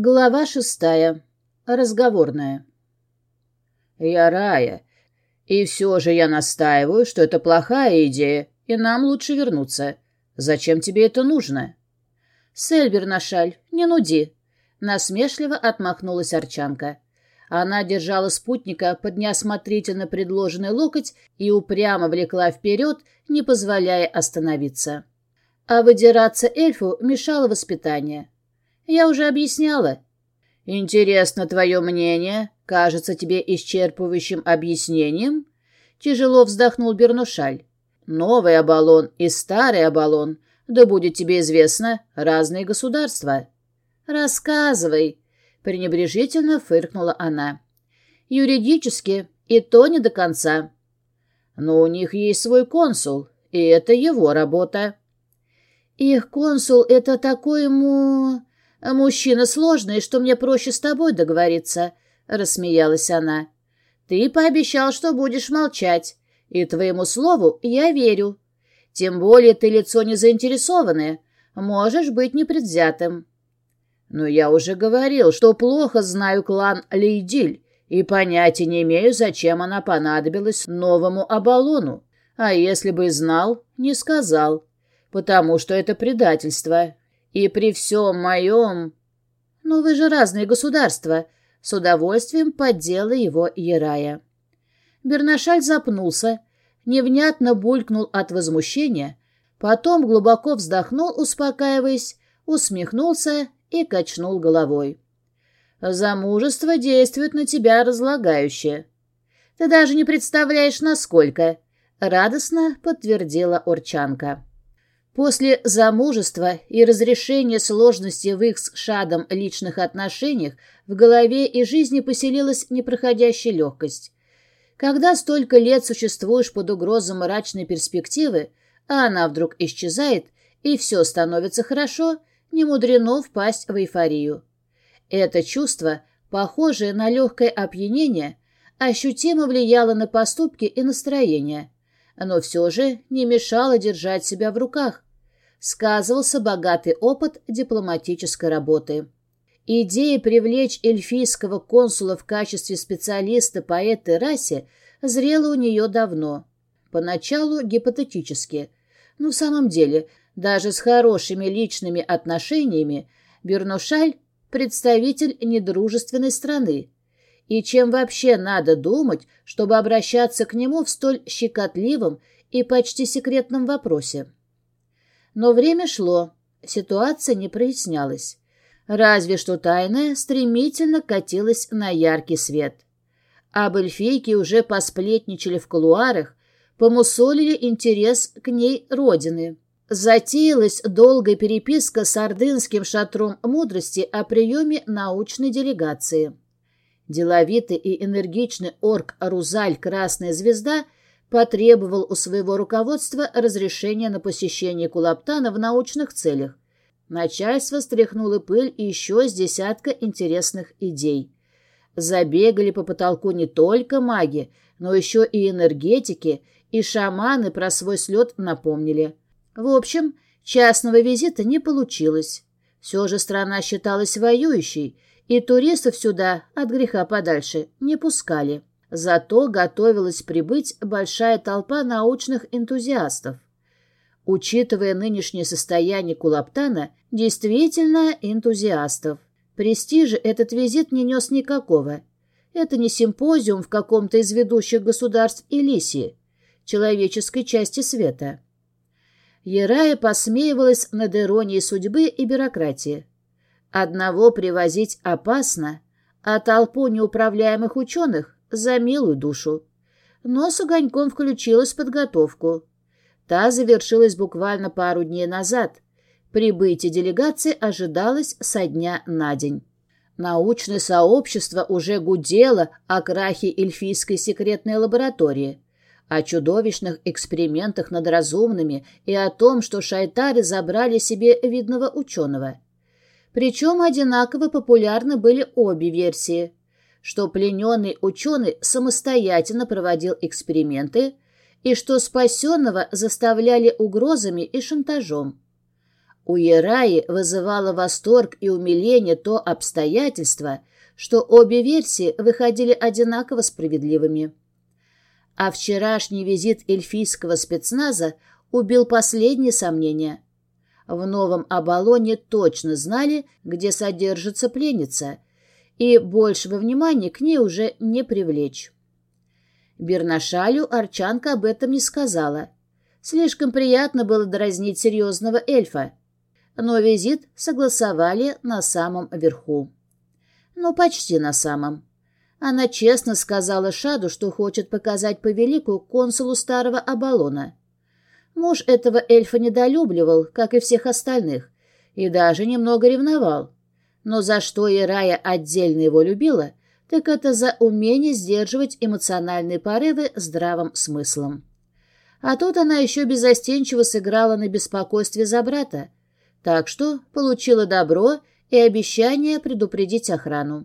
Глава шестая. Разговорная. «Я Рая, и все же я настаиваю, что это плохая идея, и нам лучше вернуться. Зачем тебе это нужно?» «Сельбер Нашаль, не нуди!» Насмешливо отмахнулась Арчанка. Она держала спутника под неосмотрительно предложенный локоть и упрямо влекла вперед, не позволяя остановиться. А выдираться эльфу мешало воспитание. Я уже объясняла. Интересно твое мнение. Кажется тебе исчерпывающим объяснением? Тяжело вздохнул Бернушаль. Новый Абалон и старый Абалон, да будет тебе известно, разные государства. Рассказывай, пренебрежительно фыркнула она. Юридически и то не до конца. Но у них есть свой консул, и это его работа. Их консул — это такой ему... «Мужчина сложный, что мне проще с тобой договориться», — рассмеялась она. «Ты пообещал, что будешь молчать, и твоему слову я верю. Тем более ты лицо не заинтересованное, можешь быть непредвзятым». «Но я уже говорил, что плохо знаю клан Лейдиль и понятия не имею, зачем она понадобилась новому Абалону. А если бы знал, не сказал, потому что это предательство, и при всем моем... Ну, вы же разные государства. С удовольствием поддела его Ярая. Бернашаль запнулся, невнятно булькнул от возмущения, потом глубоко вздохнул, успокаиваясь, усмехнулся и качнул головой. «Замужество действует на тебя разлагающе». «Ты даже не представляешь, насколько», — радостно подтвердила Орчанка. После замужества и разрешения сложности в их с Шадом личных отношениях в голове и жизни поселилась непроходящая легкость. Когда столько лет существуешь под угрозой мрачной перспективы, а она вдруг исчезает, и все становится хорошо, не мудрено впасть в эйфорию. Это чувство, похожее на легкое опьянение, ощутимо влияло на поступки и настроение, но все же не мешало держать себя в руках, сказывался богатый опыт дипломатической работы. Идея привлечь эльфийского консула в качестве специалиста по этой расе зрела у нее давно. Поначалу гипотетически. Но в самом деле, даже с хорошими личными отношениями, Бернушаль – представитель недружественной страны. И чем вообще надо думать, чтобы обращаться к нему в столь щекотливом и почти секретном вопросе? Но время шло, ситуация не прояснялась. Разве что тайная стремительно катилась на яркий свет. Об эльфийке уже посплетничали в кулуарах, помусолили интерес к ней родины. Затеялась долгая переписка с ордынским шатром мудрости о приеме научной делегации. Деловитый и энергичный орк Рузаль «Красная звезда» потребовал у своего руководства разрешения на посещение Кулаптана в научных целях. Начальство стряхнуло пыль и еще с десятка интересных идей. Забегали по потолку не только маги, но еще и энергетики, и шаманы про свой слет напомнили. В общем, частного визита не получилось. Все же страна считалась воюющей, и туристов сюда, от греха подальше, не пускали. Зато готовилась прибыть большая толпа научных энтузиастов. Учитывая нынешнее состояние Кулаптана, действительно энтузиастов. Престижа этот визит не нес никакого. Это не симпозиум в каком-то из ведущих государств Элисии, человеческой части света. Ерая посмеивалась над иронией судьбы и бюрократии. Одного привозить опасно, а толпу неуправляемых ученых за милую душу. Но с огоньком включилась подготовку. Та завершилась буквально пару дней назад. Прибытие делегации ожидалось со дня на день. Научное сообщество уже гудело о крахе эльфийской секретной лаборатории, о чудовищных экспериментах над разумными и о том, что шайтары забрали себе видного ученого. Причем одинаково популярны были обе версии – что плененный ученый самостоятельно проводил эксперименты и что спасенного заставляли угрозами и шантажом. У Ераи вызывало восторг и умиление то обстоятельство, что обе версии выходили одинаково справедливыми. А вчерашний визит эльфийского спецназа убил последние сомнения. В новом Абалоне точно знали, где содержится пленница, и большего внимания к ней уже не привлечь. Бернашалю Арчанка об этом не сказала. Слишком приятно было дразнить серьезного эльфа но визит согласовали на самом верху. Ну, почти на самом. Она честно сказала Шаду, что хочет показать повелику консулу старого Абалона. Муж этого эльфа недолюбливал, как и всех остальных, и даже немного ревновал. Но за что Ирая отдельно его любила, так это за умение сдерживать эмоциональные порывы здравым смыслом. А тут она еще безостенчиво сыграла на беспокойстве за брата, так что получила добро и обещание предупредить охрану.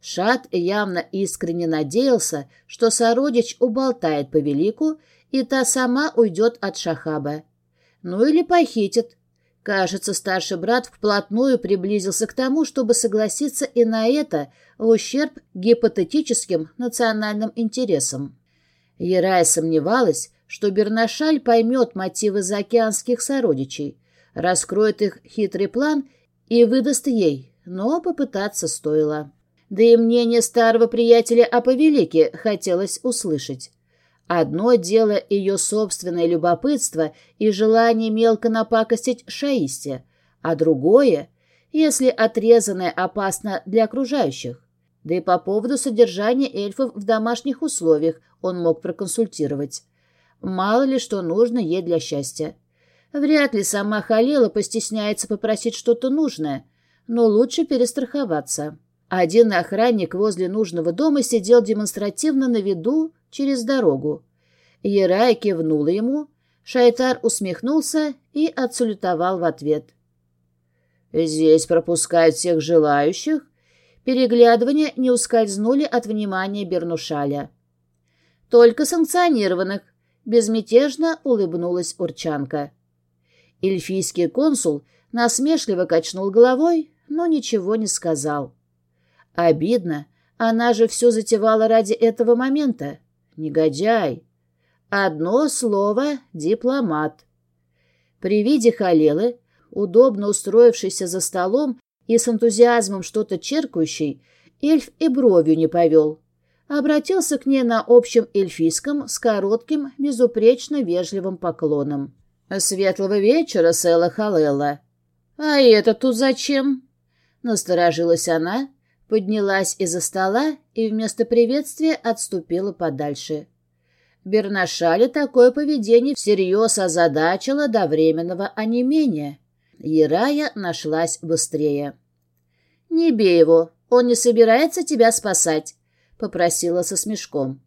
Шат явно искренне надеялся, что сородич уболтает повелику, и та сама уйдет от Шахаба. Ну или похитит. Кажется, старший брат вплотную приблизился к тому, чтобы согласиться и на это в ущерб гипотетическим национальным интересам. Ерай сомневалась, что Бернашаль поймет мотивы заокеанских сородичей, раскроет их хитрый план и выдаст ей, но попытаться стоило. Да и мнение старого приятеля о повелике хотелось услышать. Одно дело ее собственное любопытство и желание мелко напакостить шаисте, а другое, если отрезанное опасно для окружающих. Да и по поводу содержания эльфов в домашних условиях он мог проконсультировать. Мало ли что нужно ей для счастья. Вряд ли сама Халила постесняется попросить что-то нужное, но лучше перестраховаться. Один охранник возле нужного дома сидел демонстративно на виду через дорогу. Ерай кивнула ему, Шайтар усмехнулся и отсалютовал в ответ. «Здесь пропускают всех желающих?» Переглядывания не ускользнули от внимания Бернушаля. «Только санкционированных», — безмятежно улыбнулась Урчанка. Эльфийский консул насмешливо качнул головой, но ничего не сказал. Обидно, она же все затевала ради этого момента. Негодяй. Одно слово — дипломат. При виде Халелы, удобно устроившийся за столом и с энтузиазмом что-то черкающий, эльф и бровью не повел. Обратился к ней на общем эльфийском с коротким, безупречно вежливым поклоном. «Светлого вечера, Сэла Халелла». «А это тут зачем?» Насторожилась она, поднялась из-за стола и вместо приветствия отступила подальше. Бернашале такое поведение всерьез озадачило до временного онемения. Ярая нашлась быстрее. «Не бей его, он не собирается тебя спасать», — попросила со смешком.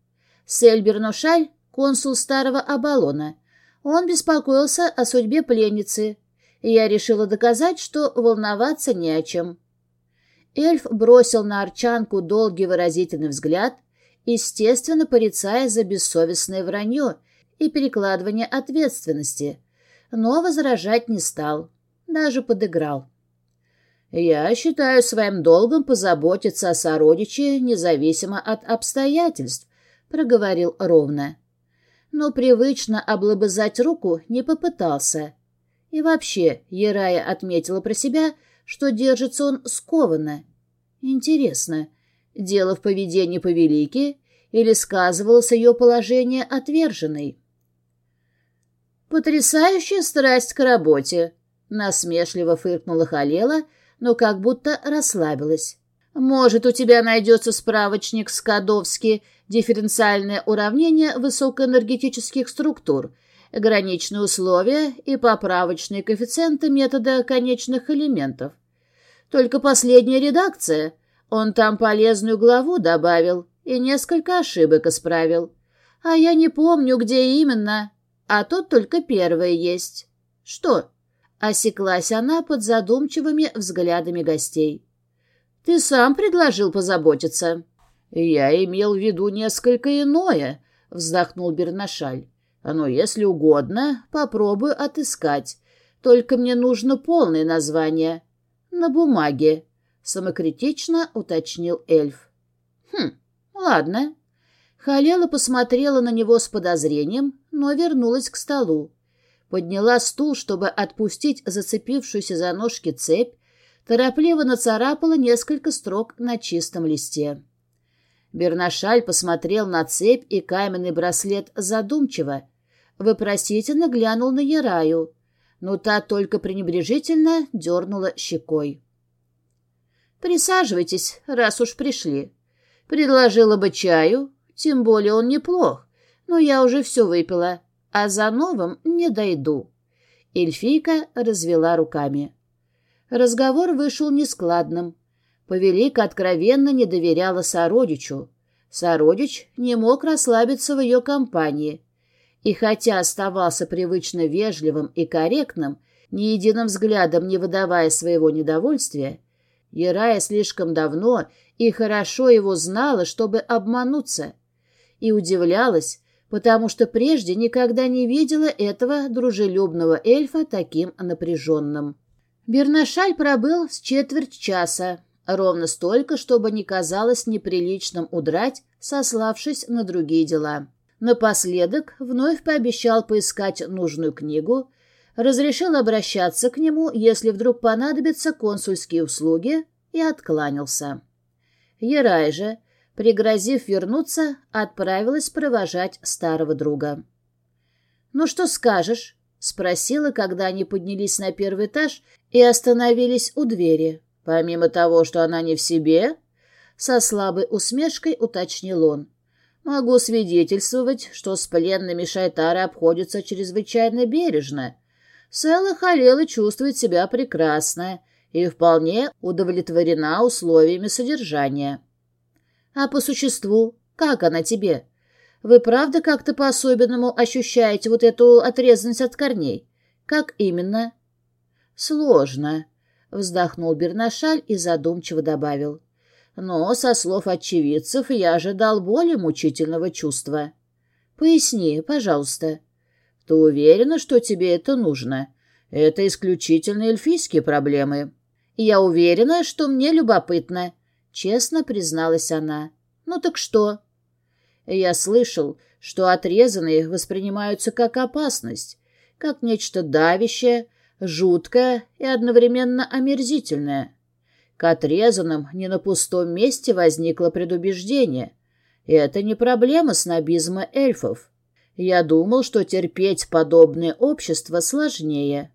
«Сель Бернушаль — консул старого Абалона, он беспокоился о судьбе пленницы, я решила доказать, что волноваться не о чем. Эльф бросил на Арчанку долгий выразительный взгляд, естественно, порицая за бессовестное вранье и перекладывание ответственности, но возражать не стал, даже подыграл. «Я считаю своим долгом позаботиться о сородиче независимо от обстоятельств», — проговорил ровно но привычно облобызать руку не попытался. И вообще, Ерая отметила про себя, что держится он скованно. Интересно, дело в поведении повелики или сказывалось ее положение отверженной? «Потрясающая страсть к работе!» — насмешливо фыркнула Халела, но как будто расслабилась. «Может, у тебя найдется справочник Скадовский дифференциальное уравнение высокоэнергетических структур, граничные условия и поправочные коэффициенты метода конечных элементов. Только последняя редакция. Он там полезную главу добавил и несколько ошибок исправил. А я не помню, где именно. А тут только первое есть. Что? Осеклась она под задумчивыми взглядами гостей. Ты сам предложил позаботиться. «Я имел в виду несколько иное», — вздохнул Бернашаль. «Но если угодно, попробую отыскать. Только мне нужно полное название. На бумаге, самокритично уточнил эльф. Хм, ладно. Халела посмотрела на него с подозрением, но вернулась к столу. Подняла стул, чтобы отпустить зацепившуюся за ножки цепь, торопливо нацарапала несколько строк на чистом листе. Бернашаль посмотрел на цепь и каменный браслет задумчиво, вопросительно глянул на Яраю, но та только пренебрежительно дернула щекой. «Присаживайтесь, раз уж пришли. Предложила бы чаю, тем более он неплох, но я уже все выпила, а за новым не дойду». Эльфийка развела руками. Разговор вышел нескладным. Повелика откровенно не доверяла сородичу. Сородич не мог расслабиться в ее компании. И хотя оставался привычно вежливым и корректным, ни единым взглядом не выдавая своего недовольствия, Ярая слишком давно и хорошо его знала, чтобы обмануться, и удивлялась, потому что прежде никогда не видела этого дружелюбного эльфа таким напряженным. Бернашаль пробыл с четверть часа, ровно столько, чтобы не казалось неприличным удрать, сославшись на другие дела. Напоследок вновь пообещал поискать нужную книгу, разрешил обращаться к нему, если вдруг понадобятся консульские услуги, и откланялся. Ерай же, пригрозив вернуться, отправилась провожать старого друга. «Ну что скажешь?» — спросила, когда они поднялись на первый этаж и остановились у двери. Помимо того, что она не в себе, со слабой усмешкой уточнил он. Могу свидетельствовать, что с пленными Шайтара обходятся чрезвычайно бережно. Села Халела чувствует себя прекрасно и вполне удовлетворена условиями содержания. А по существу, как она тебе? Вы правда как-то по-особенному ощущаете вот эту отрезанность от корней? Как именно? Сложно, вздохнул Бернашаль и задумчиво добавил. Но, со слов очевидцев, я ожидал более мучительного чувства. Поясни, пожалуйста. Ты уверена, что тебе это нужно? Это исключительно эльфийские проблемы. Я уверена, что мне любопытно, честно призналась она. Ну так что? Я слышал, что отрезанные воспринимаются как опасность, как нечто давящее, жуткое и одновременно омерзительное. К отрезанным не на пустом месте возникло предубеждение. Это не проблема снобизма эльфов. Я думал, что терпеть подобное общество сложнее.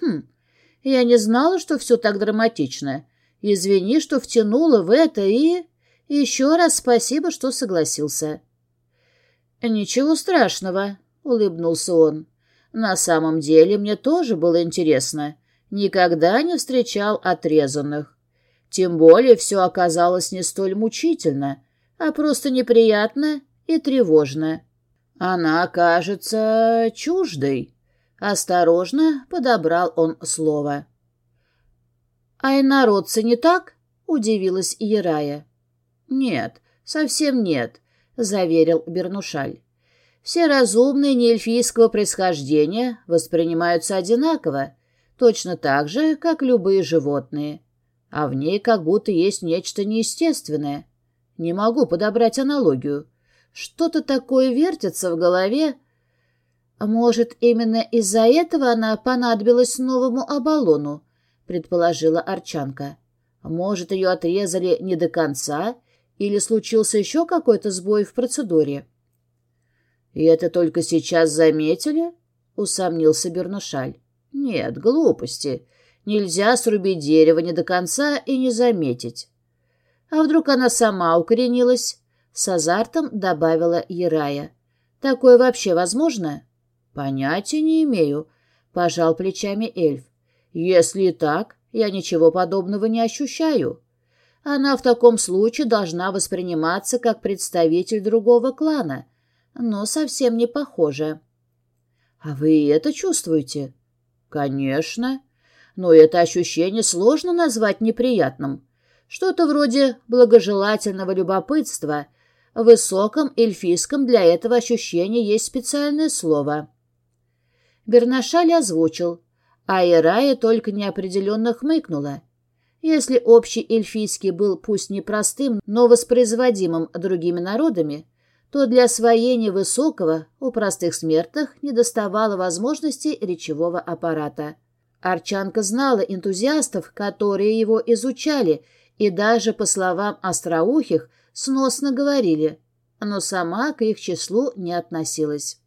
Хм, я не знала, что все так драматично. Извини, что втянула в это и... Еще раз спасибо, что согласился. «Ничего страшного», — улыбнулся он. «На самом деле мне тоже было интересно. Никогда не встречал отрезанных. Тем более все оказалось не столь мучительно, а просто неприятно и тревожно. Она кажется чуждой. Осторожно подобрал он слово. «А и народцы не так?» — удивилась Ярая. «Нет, совсем нет», — заверил Бернушаль. «Все разумные неэльфийского происхождения воспринимаются одинаково, точно так же, как любые животные а в ней как будто есть нечто неестественное. Не могу подобрать аналогию. Что-то такое вертится в голове. Может, именно из-за этого она понадобилась новому Абалону, предположила Арчанка. Может, ее отрезали не до конца, или случился еще какой-то сбой в процедуре. «И это только сейчас заметили?» — усомнился Бернушаль. «Нет, глупости. Нельзя срубить дерево не до конца и не заметить. А вдруг она сама укоренилась? С азартом добавила Ярая. Такое вообще возможно? Понятия не имею, пожал плечами эльф. Если и так, я ничего подобного не ощущаю. Она в таком случае должна восприниматься как представитель другого клана, но совсем не похожа. А вы это чувствуете? Конечно но это ощущение сложно назвать неприятным. Что-то вроде благожелательного любопытства. В высоком эльфийском для этого ощущения есть специальное слово. Бернашаль озвучил. А Ирая только неопределенно хмыкнула. Если общий эльфийский был пусть не простым, но воспроизводимым другими народами, то для освоения высокого у простых смертных недоставало возможности речевого аппарата. Арчанка знала энтузиастов, которые его изучали, и даже, по словам остроухих, сносно говорили, но сама к их числу не относилась.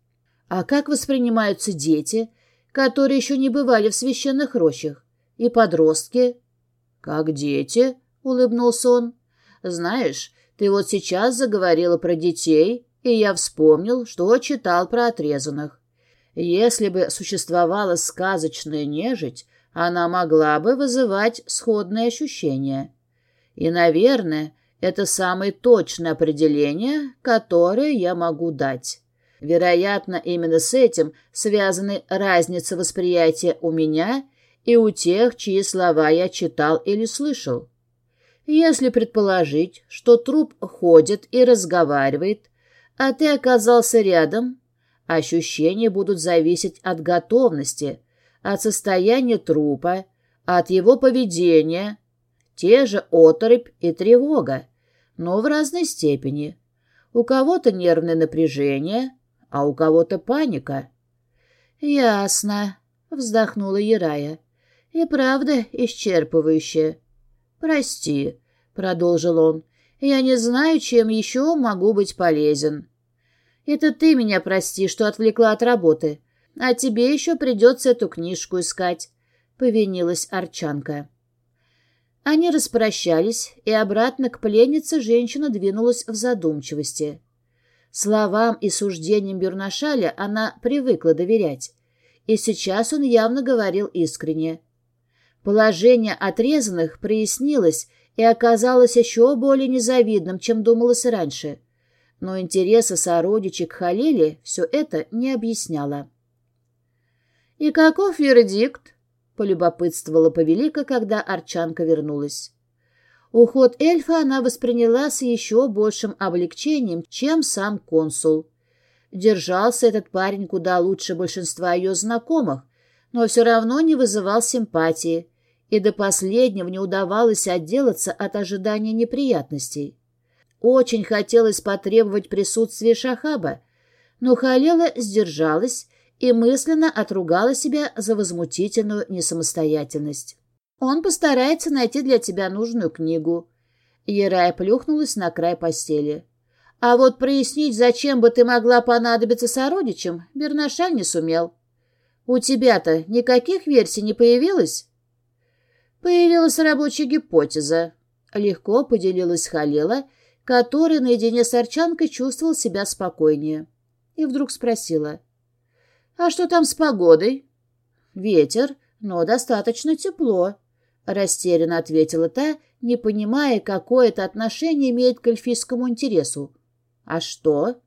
А как воспринимаются дети, которые еще не бывали в священных рощах, и подростки? «Как дети?» — улыбнулся он. «Знаешь, ты вот сейчас заговорила про детей, и я вспомнил, что читал про отрезанных. Если бы существовала сказочная нежить, она могла бы вызывать сходные ощущения. И, наверное, это самое точное определение, которое я могу дать. Вероятно, именно с этим связаны разница восприятия у меня и у тех, чьи слова я читал или слышал. Если предположить, что труп ходит и разговаривает, а ты оказался рядом, ощущения будут зависеть от готовности, от состояния трупа, от его поведения, те же оторопь и тревога, но в разной степени. У кого-то нервное напряжение, а у кого-то паника. «Ясно», — вздохнула Ярая. «И правда исчерпывающе». «Прости», — продолжил он, — «я не знаю, чем еще могу быть полезен». «Это ты меня прости, что отвлекла от работы, а тебе еще придется эту книжку искать», — повинилась Арчанка. Они распрощались, и обратно к пленнице женщина двинулась в задумчивости. Словам и суждениям Бернашаля она привыкла доверять, и сейчас он явно говорил искренне. Положение отрезанных прояснилось и оказалось еще более незавидным, чем думалось раньше. Но интереса сородичей к Халиле все это не объясняло. «И каков вердикт?» — полюбопытствовала повелика, когда Арчанка вернулась. Уход эльфа она восприняла с еще большим облегчением, чем сам консул. Держался этот парень куда лучше большинства ее знакомых, но все равно не вызывал симпатии, и до последнего не удавалось отделаться от ожидания неприятностей. Очень хотелось потребовать присутствия Шахаба, но Халела сдержалась и мысленно отругала себя за возмутительную несамостоятельность. Он постарается найти для тебя нужную книгу. Ерая плюхнулась на край постели. А вот прояснить, зачем бы ты могла понадобиться сородичам, Бернашаль не сумел. У тебя-то никаких версий не появилось? Появилась рабочая гипотеза. Легко поделилась Халела, который наедине с Арчанкой чувствовал себя спокойнее. И вдруг спросила. «А что там с погодой?» «Ветер, но достаточно тепло», — растерянно ответила та, не понимая, какое это отношение имеет к эльфийскому интересу. «А что?»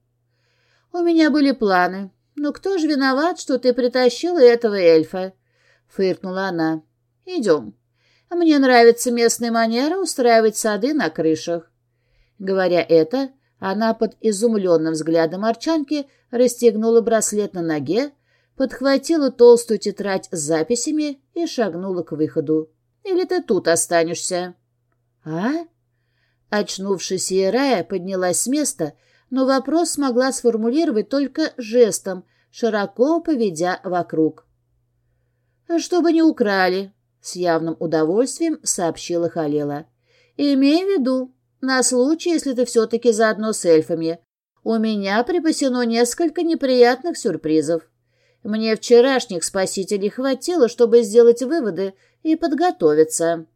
«У меня были планы. Но кто же виноват, что ты притащила этого эльфа?» — фыркнула она. «Идем». Мне нравится местная манера устраивать сады на крышах. Говоря это, она под изумленным взглядом Арчанки расстегнула браслет на ноге, подхватила толстую тетрадь с записями и шагнула к выходу. «Или ты тут останешься?» «А?» Очнувшись, Ирая поднялась с места, но вопрос смогла сформулировать только жестом, широко поведя вокруг. «Чтобы не украли», с явным удовольствием сообщила Халела. «Имей в виду, на случай, если ты все-таки заодно с эльфами, у меня припасено несколько неприятных сюрпризов. Мне вчерашних спасителей хватило, чтобы сделать выводы и подготовиться».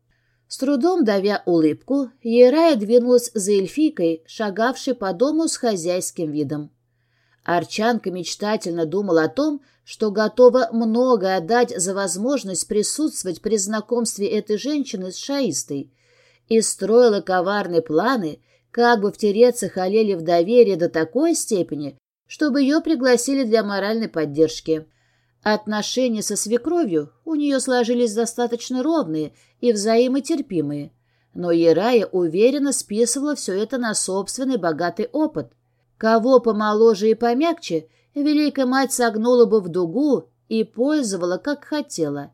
С трудом давя улыбку, Ерая двинулась за эльфийкой, шагавшей по дому с хозяйским видом. Арчанка мечтательно думала о том, что готова многое отдать за возможность присутствовать при знакомстве этой женщины с шаистой, и строила коварные планы, как бы втереться Халеле в доверие до такой степени, чтобы ее пригласили для моральной поддержки. Отношения со свекровью у нее сложились достаточно ровные и взаимотерпимые, но Ерая уверенно списывала все это на собственный богатый опыт. Кого помоложе и помягче, Великая Мать согнула бы в дугу и пользовала, как хотела.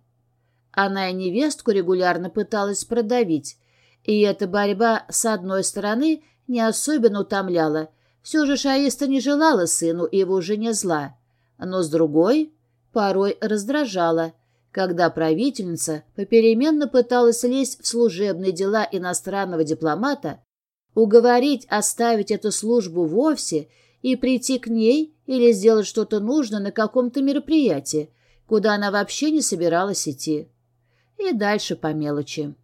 Она и невестку регулярно пыталась продавить, и эта борьба, с одной стороны, не особенно утомляла. Все же Шаиста не желала сыну и его жене зла, но с другой порой раздражала, когда правительница попеременно пыталась лезть в служебные дела иностранного дипломата, уговорить оставить эту службу вовсе и прийти к ней или сделать что-то нужно на каком-то мероприятии, куда она вообще не собиралась идти. И дальше по мелочи.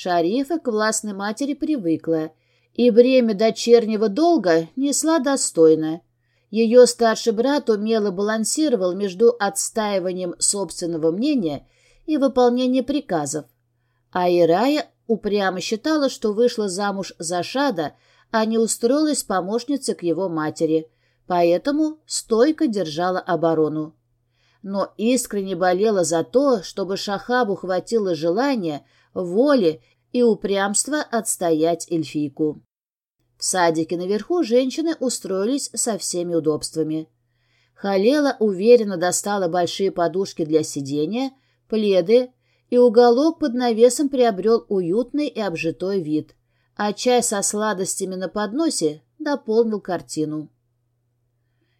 Шарифа к властной матери привыкла, и бремя дочернего долга несла достойно. Ее старший брат умело балансировал между отстаиванием собственного мнения и выполнением приказов, а Ирая упрямо считала, что вышла замуж за Шада, а не устроилась помощницей к его матери, поэтому стойко держала оборону. Но искренне болела за то, чтобы Шахабу хватило желания, воли и упрямства отстоять эльфийку. В садике наверху женщины устроились со всеми удобствами. Халела уверенно достала большие подушки для сидения, пледы, и уголок под навесом приобрел уютный и обжитой вид, а чай со сладостями на подносе дополнил картину.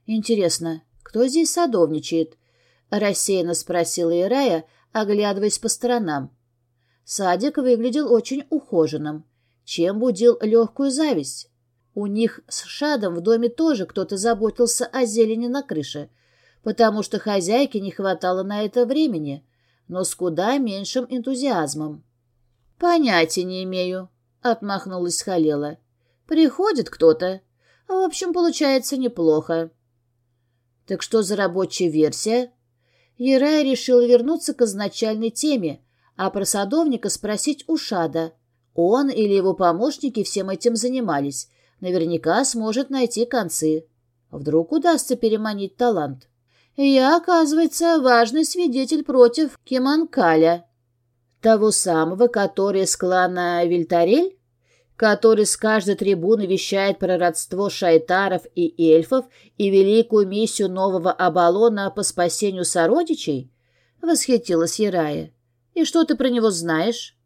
«Интересно, кто здесь садовничает?» — рассеянно спросила Ирая, оглядываясь по сторонам. Садик выглядел очень ухоженным, чем будил легкую зависть. У них с Шадом в доме тоже кто-то заботился о зелени на крыше, потому что хозяйке не хватало на это времени, но с куда меньшим энтузиазмом. «Понятия не имею», — отмахнулась Халела. «Приходит кто-то. В общем, получается неплохо». «Так что за рабочая версия?» Ерай решил вернуться к изначальной теме, а про садовника спросить у Шада. Он или его помощники всем этим занимались. Наверняка сможет найти концы. Вдруг удастся переманить талант. Я, оказывается, важный свидетель против Кеманкаля. Того самого, который из клана Вильтарель? Который с каждой трибуны вещает про родство шайтаров и эльфов и великую миссию нового Абалона по спасению сородичей? Восхитилась Ярая. И что ты про него знаешь?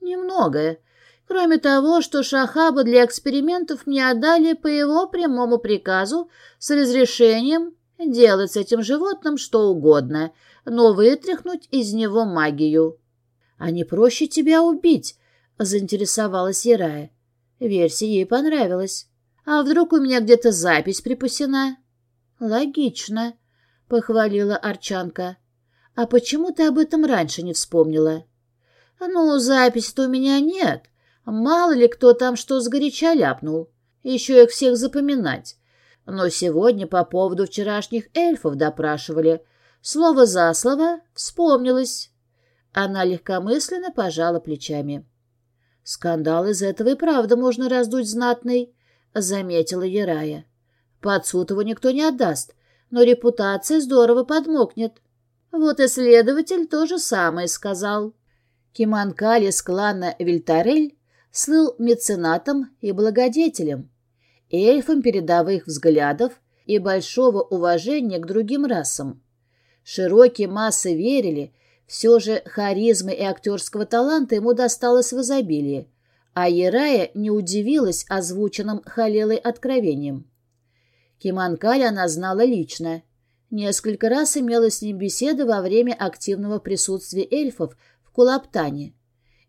Немногое. Кроме того, что Шахаба для экспериментов мне отдали по его прямому приказу с разрешением делать с этим животным что угодно, но вытряхнуть из него магию. — А не проще тебя убить? — заинтересовалась Ярая. Версия ей понравилась. А вдруг у меня где-то запись припасена? Логично, похвалила Арчанка. А почему ты об этом раньше не вспомнила? Ну, записи-то у меня нет. Мало ли кто там что сгоряча ляпнул. Еще их всех запоминать. Но сегодня по поводу вчерашних эльфов допрашивали. Слово за слово вспомнилось. Она легкомысленно пожала плечами. Скандал из этого и правда можно раздуть знатный, — заметила Ярая. Под суд его никто не отдаст, но репутация здорово подмокнет. Вот и следователь то же самое сказал. Киманкаль из клана Вильтарель слыл меценатом и благодетелем, эльфом передовых взглядов и большого уважения к другим расам. Широкие массы верили, все же харизмы и актерского таланта ему досталось в изобилии, а Ерая не удивилась озвученным Халелой откровением. Киманкаль она знала лично. Несколько раз имела с ним беседы во время активного присутствия эльфов в Кулаптане.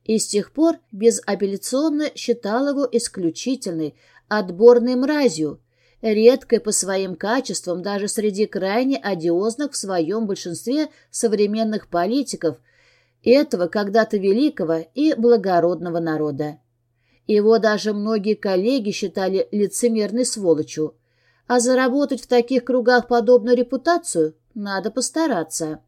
И с тех пор безапелляционно считал его исключительной, отборной мразью, редкой по своим качествам даже среди крайне одиозных в своем большинстве современных политиков этого когда-то великого и благородного народа. Его даже многие коллеги считали лицемерной сволочью, а заработать в таких кругах подобную репутацию надо постараться.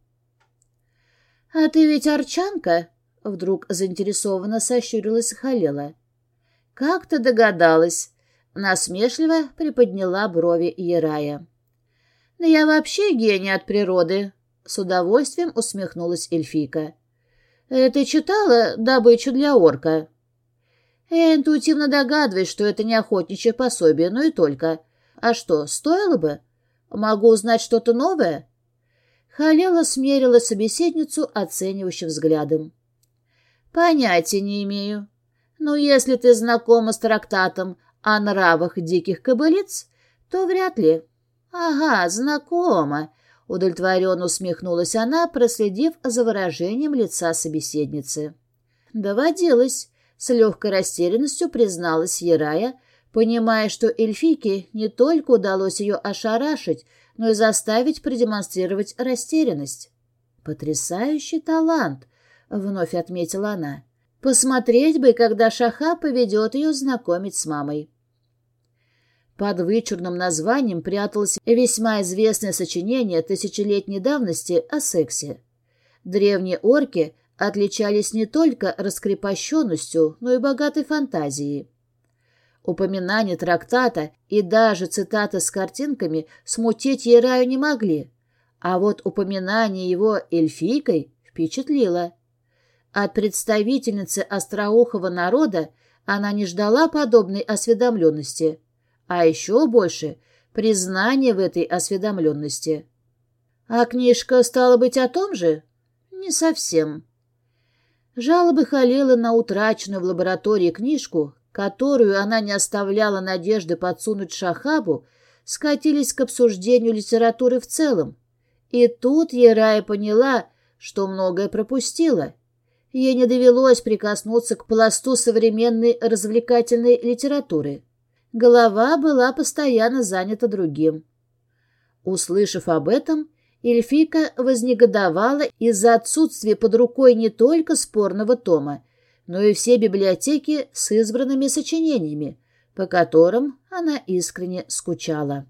— А ты ведь арчанка? — вдруг заинтересованно сощурилась Халела. — Как ты догадалась? Насмешливо приподняла брови Ярая. «Да я вообще гений от природы!» С удовольствием усмехнулась эльфийка. «Ты читала «Добычу для орка»?» Я интуитивно догадываюсь, что это не охотничье пособие, но и только. А что, стоило бы? Могу узнать что-то новое?» Халела смерила собеседницу оценивающим взглядом. «Понятия не имею. Но если ты знакома с трактатом о нравах диких кобылиц, то вряд ли». «Ага, знакома», — удовлетворенно усмехнулась она, проследив за выражением лица собеседницы. «Доводилось», — с легкой растерянностью призналась Ярая, понимая, что эльфийке не только удалось ее ошарашить, но и заставить продемонстрировать растерянность. «Потрясающий талант!» — вновь отметила она. «Посмотреть бы, когда Шаха поведет ее знакомить с мамой». Под вычурным названием пряталось весьма известное сочинение тысячелетней давности о сексе. Древние орки отличались не только раскрепощенностью, но и богатой фантазией. Упоминание трактата и даже цитаты с картинками смутить Ераю не могли, а вот упоминание его эльфийкой впечатлило. От представительницы остроухого народа она не ждала подобной осведомленности, а еще больше — признания в этой осведомленности. А книжка стала быть о том же? Не совсем. Жалобы Халила на утраченную в лаборатории книжку которую она не оставляла надежды подсунуть Шахабу, скатились к обсуждению литературы в целом. И тут Ерая поняла, что многое пропустила. Ей не довелось прикоснуться к пласту современной развлекательной литературы. Голова была постоянно занята другим. Услышав об этом, Эльфика вознегодовала из-за отсутствия под рукой не только спорного тома, но и все библиотеки с избранными сочинениями, по которым она искренне скучала.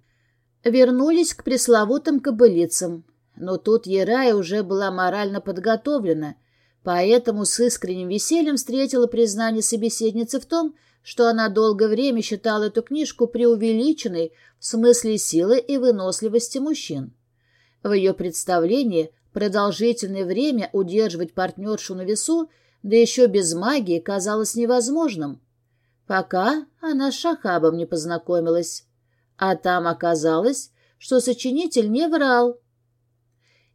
Вернулись к пресловутым кобылицам, но тут Ерая уже была морально подготовлена, поэтому с искренним весельем встретила признание собеседницы в том, что она долгое время считала эту книжку преувеличенной в смысле силы и выносливости мужчин. В ее представлении продолжительное время удерживать партнершу на весу да еще без магии, казалось невозможным, пока она с Шахабом не познакомилась. А там оказалось, что сочинитель не врал.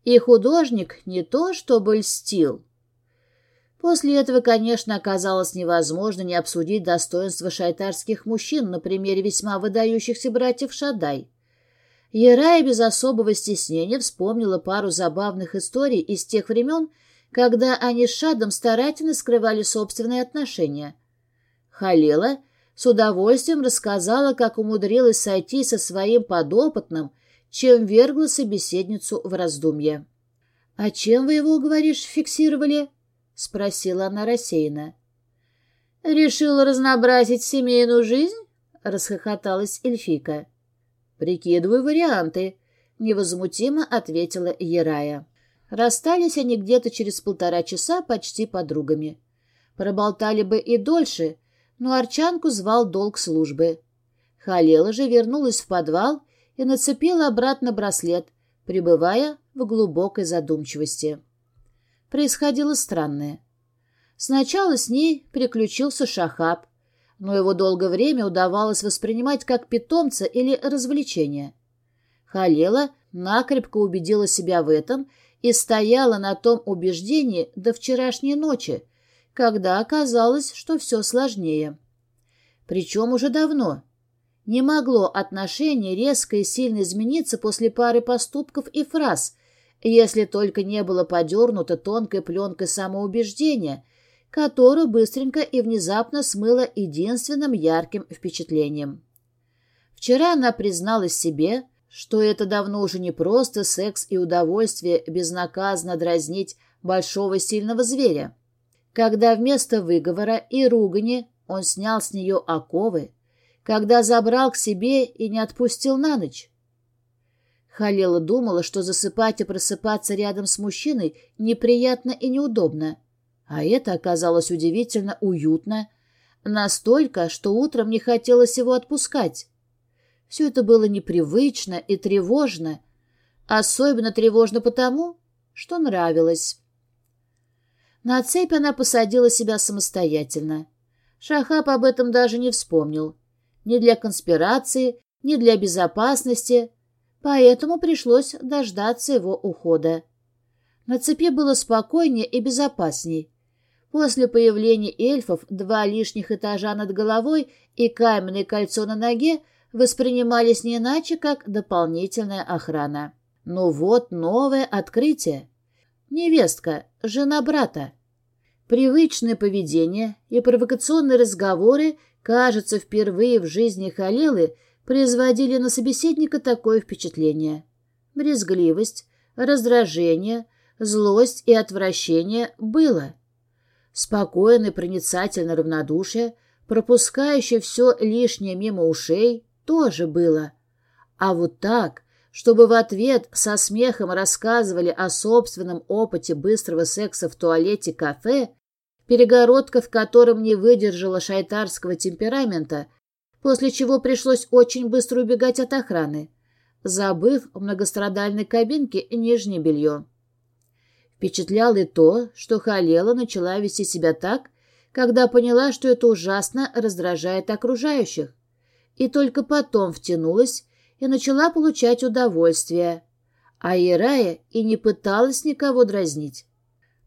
И художник не то чтобы льстил. После этого, конечно, оказалось невозможно не обсудить достоинства шайтарских мужчин на примере весьма выдающихся братьев Шадай. Ярая без особого стеснения вспомнила пару забавных историй из тех времен, когда они с Шадом старательно скрывали собственные отношения. Халила с удовольствием рассказала, как умудрилась сойти со своим подопытным, чем вергла собеседницу в раздумье. — А чем вы его, говоришь, фиксировали? — спросила она рассеянно. — Решила разнообразить семейную жизнь? — расхохоталась эльфика. — Прикидываю варианты, — невозмутимо ответила Ерая. Расстались они где-то через полтора часа почти подругами. Проболтали бы и дольше, но Арчанку звал долг службы. Халела же вернулась в подвал и нацепила обратно браслет, пребывая в глубокой задумчивости. Происходило странное. Сначала с ней приключился Шахаб, но его долгое время удавалось воспринимать как питомца или развлечение. Халела накрепко убедила себя в этом и стояла на том убеждении до вчерашней ночи, когда оказалось, что все сложнее. Причем уже давно. Не могло отношение резко и сильно измениться после пары поступков и фраз, если только не было подернуто тонкой пленкой самоубеждения, которую быстренько и внезапно смыло единственным ярким впечатлением. Вчера она призналась себе, что это давно уже не просто секс и удовольствие безнаказанно дразнить большого сильного зверя. Когда вместо выговора и ругани он снял с нее оковы, когда забрал к себе и не отпустил на ночь. Халела думала, что засыпать и просыпаться рядом с мужчиной неприятно и неудобно, а это оказалось удивительно уютно, настолько, что утром не хотелось его отпускать. Все это было непривычно и тревожно, особенно тревожно потому, что нравилось. На цепь она посадила себя самостоятельно. Шахаб об этом даже не вспомнил. Ни для конспирации, ни для безопасности. Поэтому пришлось дождаться его ухода. На цепи было спокойнее и безопасней. После появления эльфов два лишних этажа над головой и каменное кольцо на ноге воспринимались не иначе, как дополнительная охрана. Но вот новое открытие. Невестка, жена брата. Привычное поведение и провокационные разговоры, кажется, впервые в жизни Халилы производили на собеседника такое впечатление. Брезгливость, раздражение, злость и отвращение было. Спокойное проницательное равнодушие, пропускающее все лишнее мимо ушей, тоже было. А вот так, чтобы в ответ со смехом рассказывали о собственном опыте быстрого секса в туалете кафе, перегородка в котором не выдержала шайтарского темперамента, после чего пришлось очень быстро убегать от охраны, забыв в многострадальной кабинке нижнее белье. Впечатляло и то, что Халела начала вести себя так, когда поняла, что это ужасно раздражает окружающих, и только потом втянулась и начала получать удовольствие, а Ирая и не пыталась никого дразнить.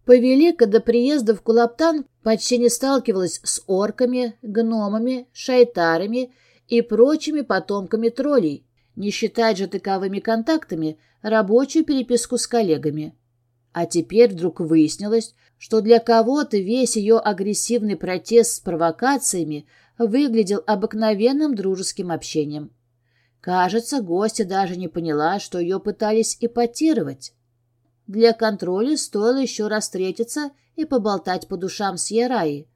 Повелика до приезда в Кулаптан почти не сталкивалась с орками, гномами, шайтарами и прочими потомками троллей, не считать же таковыми контактами рабочую переписку с коллегами. А теперь вдруг выяснилось, что для кого-то весь ее агрессивный протест с провокациями выглядел обыкновенным дружеским общением. Кажется, гостья даже не поняла, что ее пытались ипотировать. Для контроля стоило еще раз встретиться и поболтать по душам с Яраей.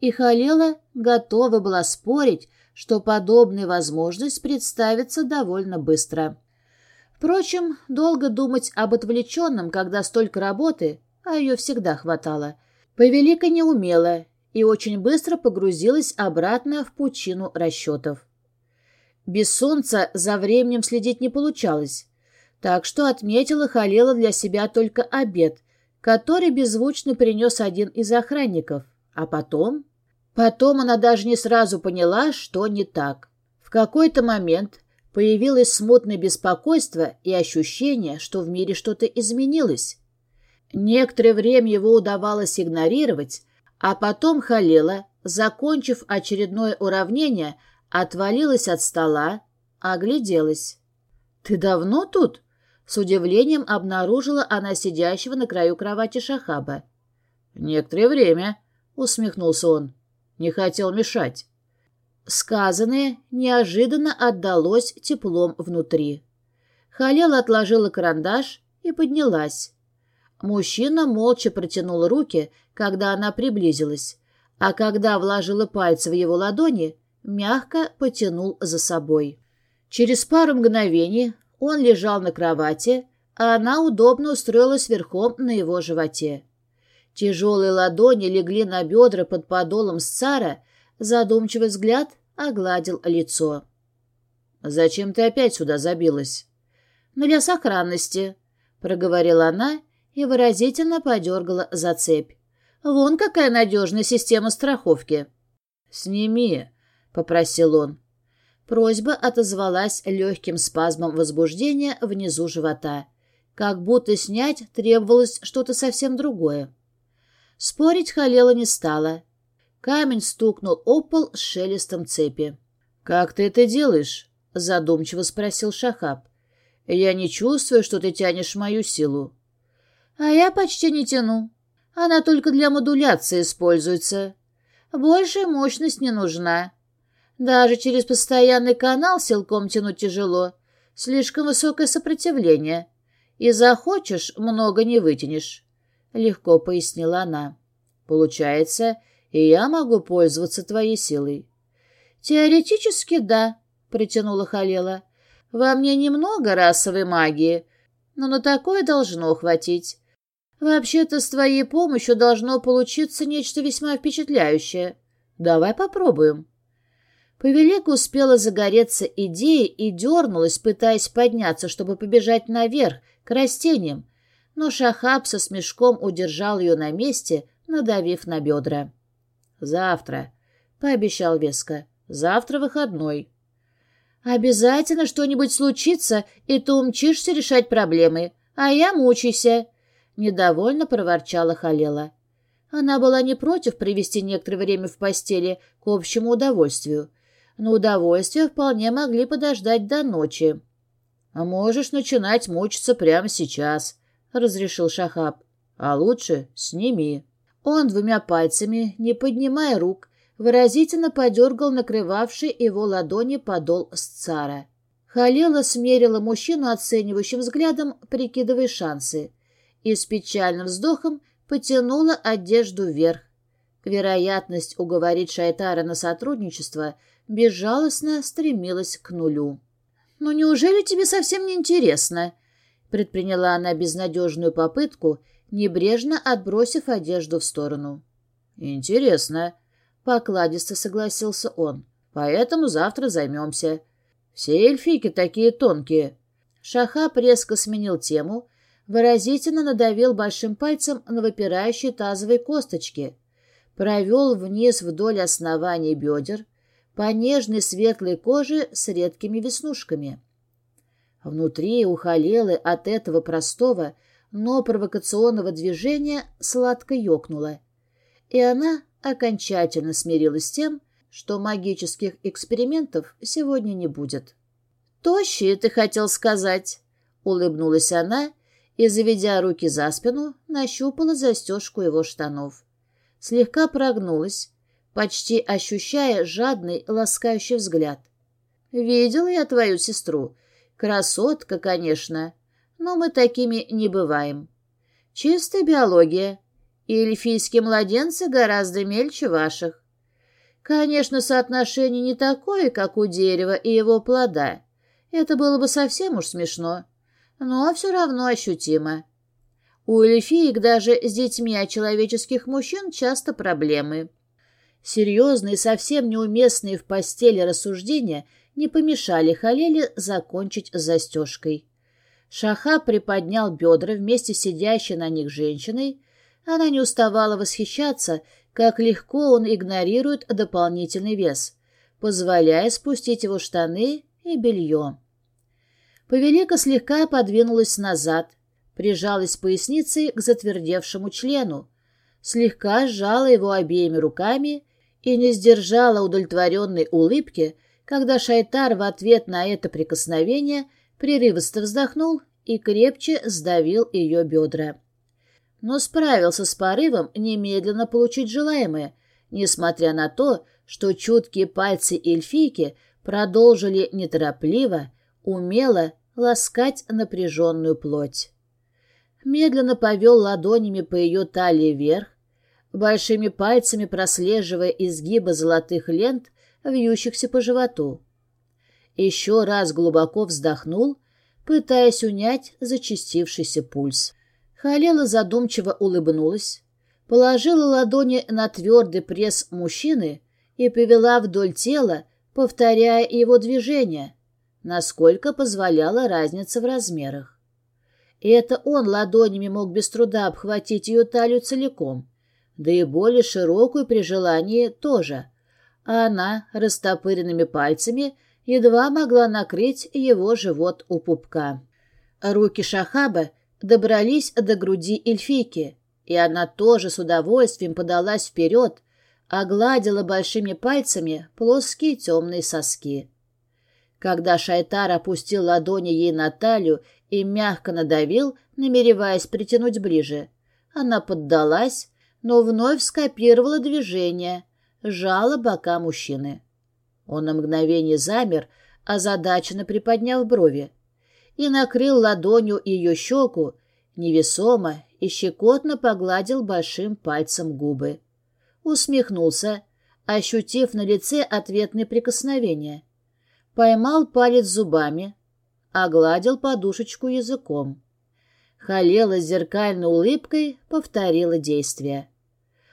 И Халела готова была спорить, что подобная возможность представится довольно быстро. Впрочем, долго думать об отвлеченном, когда столько работы, а ее всегда хватало, Повелика не умела и очень быстро погрузилась обратно в пучину расчетов. Без солнца за временем следить не получалось, так что отметила Халела для себя только обед, который беззвучно принес один из охранников. А потом... Потом она даже не сразу поняла, что не так. В какой-то момент появилось смутное беспокойство и ощущение, что в мире что-то изменилось. Некоторое время его удавалось игнорировать, а потом Халела, закончив очередное уравнение, отвалилась от стола, огляделась. «Ты давно тут?» С удивлением обнаружила она сидящего на краю кровати Шахаба. «Некоторое время», — усмехнулся он. «Не хотел мешать». Сказанное неожиданно отдалось теплом внутри. Халела отложила карандаш и поднялась. Мужчина молча протянул руки, когда она приблизилась, а когда вложила пальцы в его ладони, мягко потянул за собой. Через пару мгновений он лежал на кровати, а она удобно устроилась верхом на его животе. Тяжелые ладони легли на бедра под подолом сцара, задумчивый взгляд огладил лицо. «Зачем ты опять сюда забилась?» «Для сохранности», — проговорила она и выразительно подергала за цепь. «Вон какая надежная система страховки!» «Сними!» — попросил он. Просьба отозвалась легким спазмом возбуждения внизу живота. Как будто снять требовалось что-то совсем другое. Спорить Халела не стала. Камень стукнул о пол с шелестом цепи. «Как ты это делаешь?» — задумчиво спросил Шахаб. «Я не чувствую, что ты тянешь мою силу». А я почти не тяну. Она только для модуляции используется. Большая мощность не нужна. Даже через постоянный канал силком тянуть тяжело. Слишком высокое сопротивление. И захочешь, много не вытянешь. Легко пояснила она. Получается, и я могу пользоваться твоей силой. Теоретически да, притянула Халела. Во мне немного расовой магии, но на такое должно хватить. Вообще-то с твоей помощью должно получиться нечто весьма впечатляющее. Давай попробуем. Повелека успела загореться идеей и дернулась, пытаясь подняться, чтобы побежать наверх, к растениям, но Шахаб со смешком удержал ее на месте, надавив на бедра. «Завтра», — пообещал веско, — «завтра выходной». «Обязательно что-нибудь случится, и ты умчишься решать проблемы, а я мучайся», — недовольно проворчала Халела. Она была не против провести некоторое время в постели к общему удовольствию, но удовольствия вполне могли подождать до ночи. «А можешь начинать мучиться прямо сейчас», — разрешил Шахаб. «А лучше сними». Он двумя пальцами, не поднимая рук, выразительно подергал накрывавший его ладони подол сцара. Халила смерила мужчину оценивающим взглядом, прикидывая шансы, и с печальным вздохом потянула одежду вверх. Вероятность уговорить Шайтара на сотрудничество безжалостно стремилась к нулю. «Ну неужели тебе совсем не интересно?» Предприняла она безнадежную попытку, небрежно отбросив одежду в сторону. «Интересно», — покладисто согласился он. «Поэтому завтра займемся. Все эльфийки такие тонкие». Шахаб резко сменил тему, выразительно надавил большим пальцем на выпирающие тазовые косточки, провел вниз вдоль основания бедер, по нежной светлой коже с редкими веснушками. Внутри у Халелы от этого простого, но провокационного движения сладко ёкнуло, и она окончательно смирилась с тем, что магических экспериментов сегодня не будет. «Тощие, ты хотел сказать?» — улыбнулась она и, заведя руки за спину, нащупала застежку его штанов. Слегка прогнулась, почти ощущая жадный, ласкающий взгляд. «Видела я твою сестру. Красотка, конечно, но мы такими не бываем. Чистая биология, и эльфийские младенцы гораздо мельче ваших. Конечно, соотношение не такое, как у дерева и его плода. Это было бы совсем уж смешно, но все равно ощутимо. У эльфиек даже с детьми от человеческих мужчин часто проблемы. Серьезные, совсем неуместные в постели рассуждения не помешали Халеле закончить с застежкой. Шаха приподнял бедра вместе с сидящей на них женщиной. Она не уставала восхищаться, как легко он игнорирует дополнительный вес, позволяя спустить его штаны и белье. Повелика слегка подвинулась назад, прижалась поясницей к затвердевшему члену, слегка сжала его обеими руками и не сдержала удовлетворенной улыбки, когда Шайтар в ответ на это прикосновение прерывисто вздохнул и крепче сдавил ее бедра. Но справился с порывом немедленно получить желаемое, несмотря на то, что чуткие пальцы эльфийки продолжили неторопливо, умело ласкать напряженную плоть. Медленно повел ладонями по ее талии вверх, большими пальцами прослеживая изгибы золотых лент, вьющихся по животу. Еще раз глубоко вздохнул, пытаясь унять зачастившийся пульс. Халела задумчиво улыбнулась, положила ладони на твердый пресс мужчины и повела вдоль тела, повторяя его движения, насколько позволяла разница в размерах. И это он ладонями мог без труда обхватить ее талию целиком, да и более широкую при желании тоже, а она растопыренными пальцами едва могла накрыть его живот у пупка. Руки Шахаба добрались до груди эльфийки, и она тоже с удовольствием подалась вперед, огладила большими пальцами плоские темные соски. Когда Шайтар опустил ладони ей на талию и мягко надавил, намереваясь притянуть ближе, она поддалась, но вновь скопировала движение, сжала бока мужчины. Он на мгновение замер, озадаченно приподняв брови, и накрыл ладонью ее щеку, невесомо и щекотно погладил большим пальцем губы. Усмехнулся, ощутив на лице ответное прикосновение. Поймал палец зубами, огладил подушечку языком. Халела с зеркальной улыбкой повторила действие.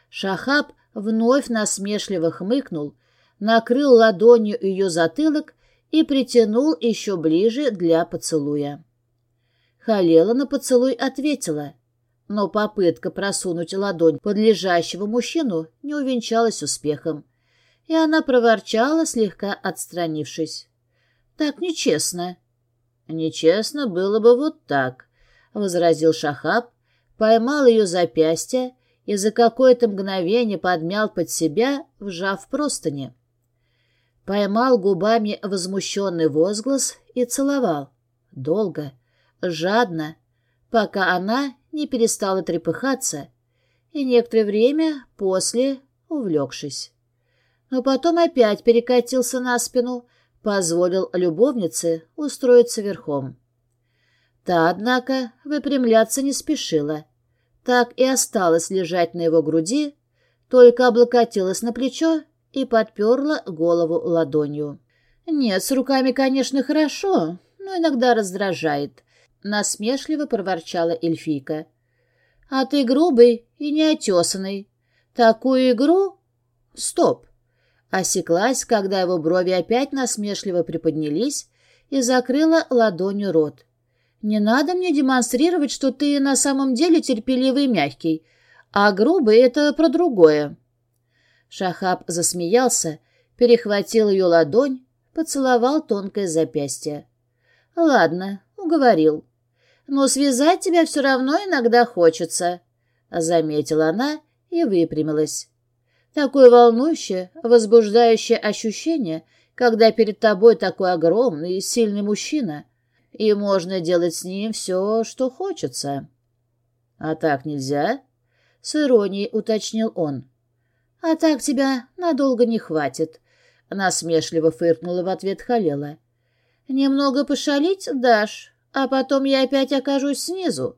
Шахаб вновь насмешливо хмыкнул, накрыл ладонью ее затылок и притянул еще ближе для поцелуя. Халела на поцелуй ответила, но попытка просунуть ладонь под лежащего мужчину не увенчалась успехом, и она проворчала, слегка отстранившись. Так нечестно». «Нечестно было бы вот так», — возразил Шахаб, поймал ее запястье и за какое-то мгновение подмял под себя, вжав простыни. Поймал губами возмущенный возглас и целовал. Долго, жадно, пока она не перестала трепыхаться, и некоторое время после увлекшись. Но потом опять перекатился на спину, позволил любовнице устроиться верхом. Та, однако, выпрямляться не спешила. Так и осталась лежать на его груди, только облокотилась на плечо и подперла голову ладонью. «Нет, с руками, конечно, хорошо, но иногда раздражает», — насмешливо проворчала эльфийка. «А ты грубый и неотесанный. Такую игру...» «Стоп!» Осеклась, когда его брови опять насмешливо приподнялись и закрыла ладонью рот. «Не надо мне демонстрировать, что ты на самом деле терпеливый и мягкий, а грубый — это про другое». Шахаб засмеялся, перехватил ее ладонь, поцеловал тонкое запястье. «Ладно, уговорил. Но связать тебя все равно иногда хочется», — заметила она и выпрямилась. «Такое волнующее, возбуждающее ощущение, когда перед тобой такой огромный и сильный мужчина, и можно делать с ним все, что хочется». «А так нельзя?» — с иронией уточнил он. «А так тебя надолго не хватит», — насмешливо фыркнула в ответ Халела. «Немного пошалить дашь, а потом я опять окажусь снизу.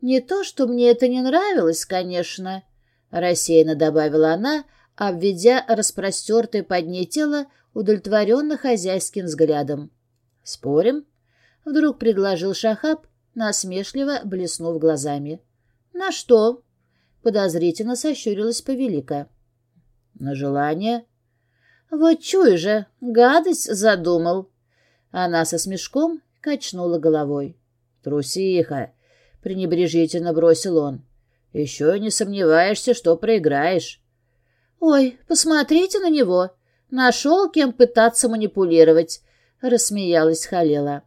Не то, что мне это не нравилось, конечно», — рассеянно добавила она, обведя распростертое под ней тело удовлетворенно хозяйским взглядом. «Спорим?» — вдруг предложил Шахаб, насмешливо блеснув глазами. «На что?» — подозрительно сощурилась повелика. На желание? Вот чуй же, гадость задумал. Она со смешком качнула головой. Трусиха, пренебрежительно бросил он. Еще не сомневаешься, что проиграешь. Ой, посмотрите на него. Нашел, кем пытаться манипулировать, рассмеялась Халела.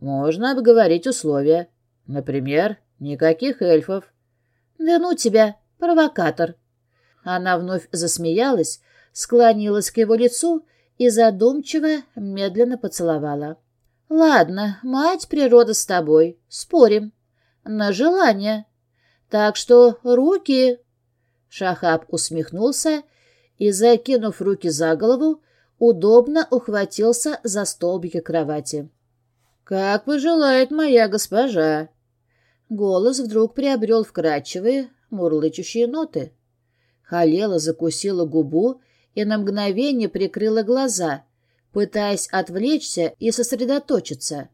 Можно обговорить условия. Например, никаких эльфов. Да ну тебя, провокатор. Она вновь засмеялась, склонилась к его лицу и задумчиво, медленно поцеловала. «Ладно, мать природа с тобой, спорим. На желание. Так что руки...» Шахаб усмехнулся и, закинув руки за голову, удобно ухватился за столбики кровати. «Как пожелает моя госпожа!» Голос вдруг приобрел вкрадчивые, мурлычущие ноты. Халела закусила губу и на мгновение прикрыла глаза, пытаясь отвлечься и сосредоточиться.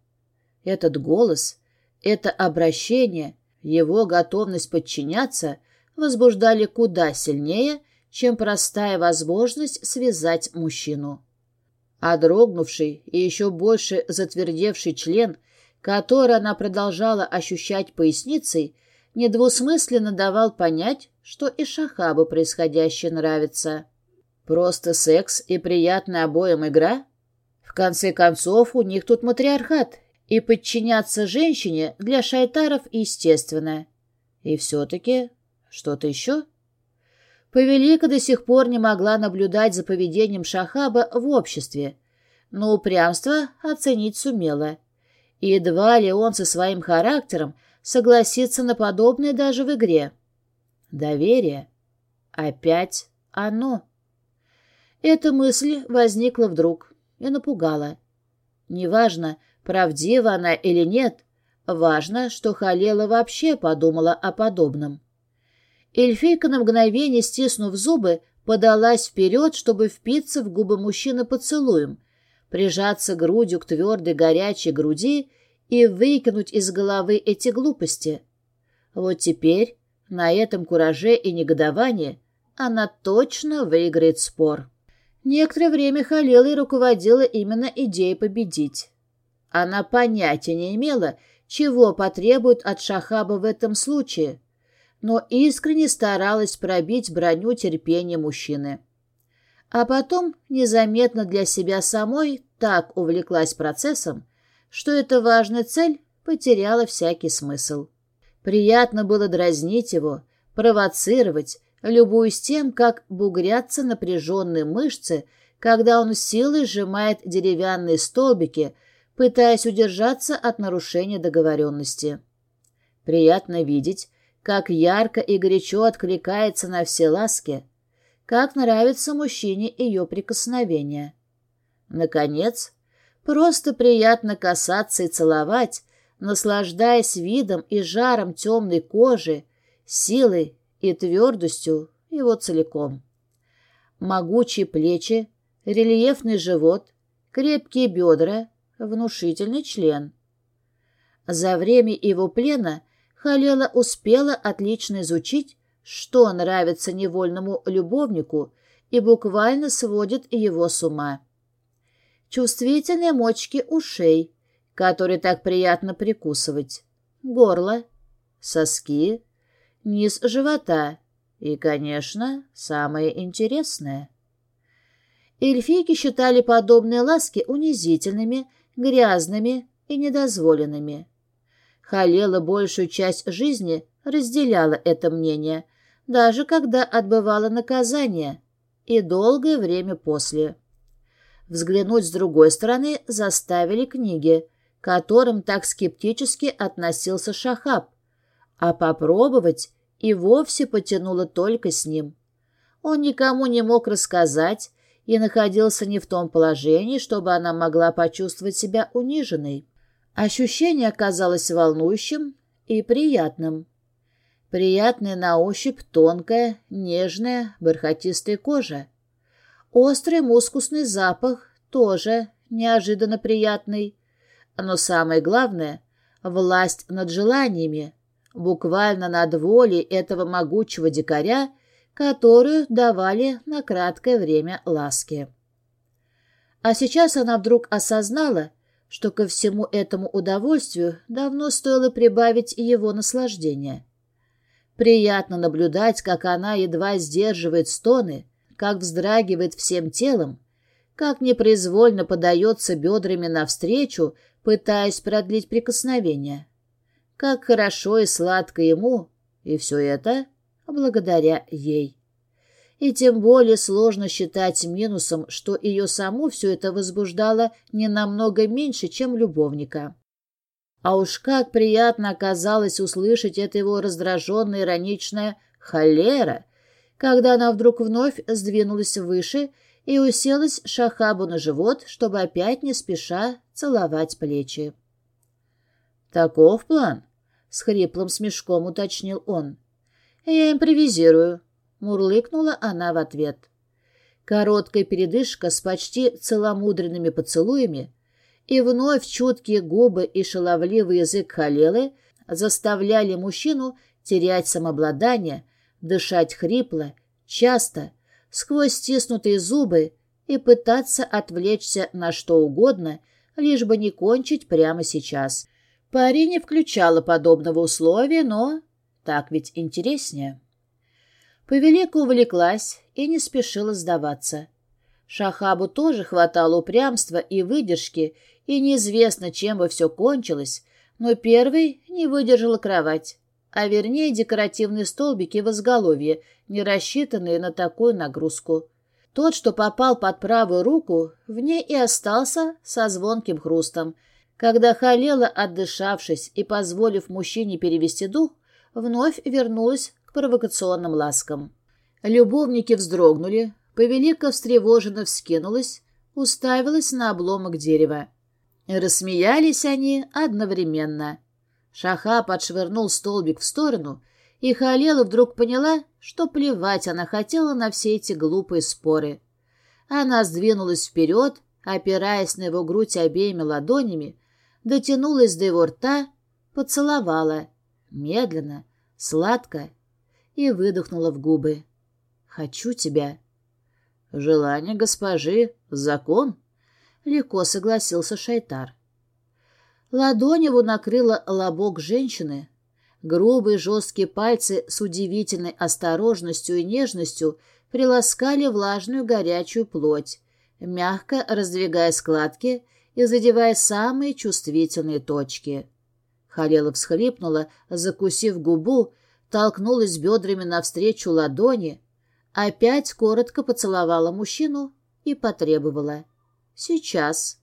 Этот голос, это обращение, его готовность подчиняться возбуждали куда сильнее, чем простая возможность связать мужчину. А дрогнувший и еще больше затвердевший член, который она продолжала ощущать поясницей, недвусмысленно давал понять, что и Шахабу происходящее нравится. Просто секс и приятная обоим игра? В конце концов, у них тут матриархат, и подчиняться женщине для шайтаров естественно. И все-таки что-то еще? Повелика до сих пор не могла наблюдать за поведением Шахаба в обществе, но упрямство оценить сумела. И едва ли он со своим характером согласится на подобное даже в игре. Доверие. Опять оно. Эта мысль возникла вдруг и напугала. Неважно, правдива она или нет, важно, что Халела вообще подумала о подобном. Эльфийка на мгновение, стиснув зубы, подалась вперед, чтобы впиться в губы мужчины поцелуем, прижаться грудью к твердой горячей груди и выкинуть из головы эти глупости. Вот теперь на этом кураже и негодовании она точно выиграет спор. Некоторое время Халилой руководила именно идеей победить. Она понятия не имела, чего потребует от Шахаба в этом случае, но искренне старалась пробить броню терпения мужчины. А потом незаметно для себя самой так увлеклась процессом, что эта важная цель потеряла всякий смысл. Приятно было дразнить его, провоцировать, любуясь тем, как бугрятся напряженные мышцы, когда он силой сжимает деревянные столбики, пытаясь удержаться от нарушения договоренности. Приятно видеть, как ярко и горячо откликается на все ласки, как нравится мужчине ее прикосновение. Наконец, просто приятно касаться и целовать, наслаждаясь видом и жаром темной кожи, силой и твердостью его целиком. Могучие плечи, рельефный живот, крепкие бедра, внушительный член. За время его плена Халела успела отлично изучить, что нравится невольному любовнику и буквально сводит его с ума. Чувствительные мочки ушей, которые так приятно прикусывать, горло, соски, низ живота и, конечно, самое интересное. Эльфийки считали подобные ласки унизительными, грязными и недозволенными. Халела большую часть жизни разделяла это мнение, даже когда отбывала наказание, и долгое время после. Взглянуть с другой стороны заставили книги, к которым так скептически относился Шахаб, а попробовать и вовсе потянуло только с ним. Он никому не мог рассказать и находился не в том положении, чтобы она могла почувствовать себя униженной. Ощущение оказалось волнующим и приятным. Приятная на ощупь тонкая, нежная, бархатистая кожа. Острый мускусный запах тоже неожиданно приятный. Но самое главное — власть над желаниями, буквально над волей этого могучего дикаря, которую давали на краткое время ласки. А сейчас она вдруг осознала, что ко всему этому удовольствию давно стоило прибавить его наслаждение. Приятно наблюдать, как она едва сдерживает стоны, как вздрагивает всем телом, как непроизвольно подается бедрами навстречу, пытаясь продлить прикосновение. Как хорошо и сладко ему, и все это благодаря ей. И тем более сложно считать минусом, что ее саму все это возбуждало не намного меньше, чем любовника. А уж как приятно оказалось услышать это его раздраженное ироничное «холера», когда она вдруг вновь сдвинулась выше и уселась Шахабу на живот, чтобы опять не спеша целовать плечи. «Таков план?» — с хриплым смешком уточнил он. «Я импровизирую», Мурлыкнула она в ответ. Короткая передышка с почти целомудренными поцелуями, и вновь чуткие губы и шаловливый язык Халелы заставляли мужчину терять самообладание, дышать хрипло, часто, сквозь стиснутые зубы и пытаться отвлечься на что угодно, лишь бы не кончить прямо сейчас. Парень не включала подобного условия, но так ведь интереснее. Повелика увлеклась и не спешила сдаваться. Шахабу тоже хватало упрямства и выдержки, и неизвестно, чем бы все кончилось, но первый не выдержала кровать, а вернее декоративные столбики в изголовье, не рассчитанные на такую нагрузку. Тот, что попал под правую руку, в ней и остался со звонким хрустом, когда Халела, отдышавшись и позволив мужчине перевести дух, вновь вернулась провокационным ласкам. Любовники вздрогнули, повелика встревоженно вскинулась, уставилась на обломок дерева. Рассмеялись они одновременно. Шаха подшвырнул столбик в сторону, и Халела вдруг поняла, что плевать она хотела на все эти глупые споры. Она сдвинулась вперед, опираясь на его грудь обеими ладонями, дотянулась до его рта, поцеловала. Медленно, сладко и выдохнула в губы. «Хочу тебя». «Желание госпожи — закон», — легко согласился Шайтар. Ладонь его накрыла лобок женщины. Грубые жесткие пальцы с удивительной осторожностью и нежностью приласкали влажную горячую плоть, мягко раздвигая складки и задевая самые чувствительные точки. Халела всхлипнула, закусив губу, толкнулась бедрами навстречу ладони, опять коротко поцеловала мужчину и потребовала. «Сейчас».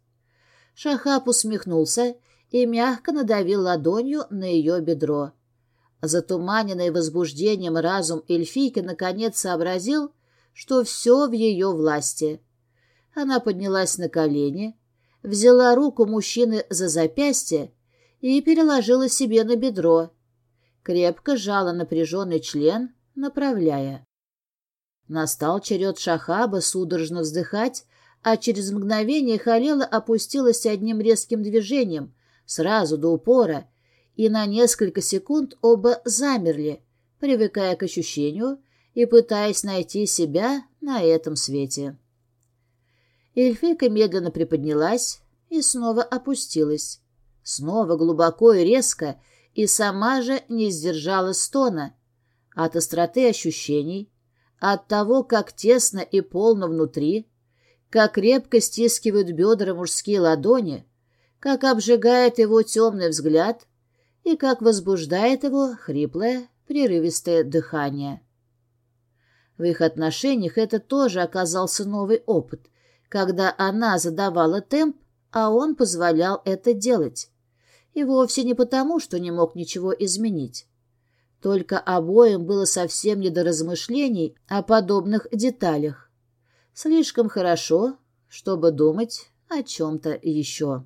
Шахаб усмехнулся и мягко надавил ладонью на ее бедро. Затуманенный возбуждением разум эльфийки наконец сообразил, что все в ее власти. Она поднялась на колени, взяла руку мужчины за запястье и переложила себе на бедро. Крепко сжала напряженный член, направляя. Настал черед Шахаба судорожно вздыхать, а через мгновение Халела опустилась одним резким движением, сразу до упора, и на несколько секунд оба замерли, привыкая к ощущению и пытаясь найти себя на этом свете. Эльфийка медленно приподнялась и снова опустилась. Снова глубоко и резко, и сама же не сдержала стона. От остроты ощущений, от того, как тесно и полно внутри, как крепко стискивают бедра мужские ладони, как обжигает его темный взгляд и как возбуждает его хриплое, прерывистое дыхание. В их отношениях это тоже оказался новый опыт, когда она задавала темп, а он позволял это делать. И вовсе не потому, что не мог ничего изменить. Только обоим было совсем не до размышлений о подобных деталях. Слишком хорошо, чтобы думать о чем-то еще.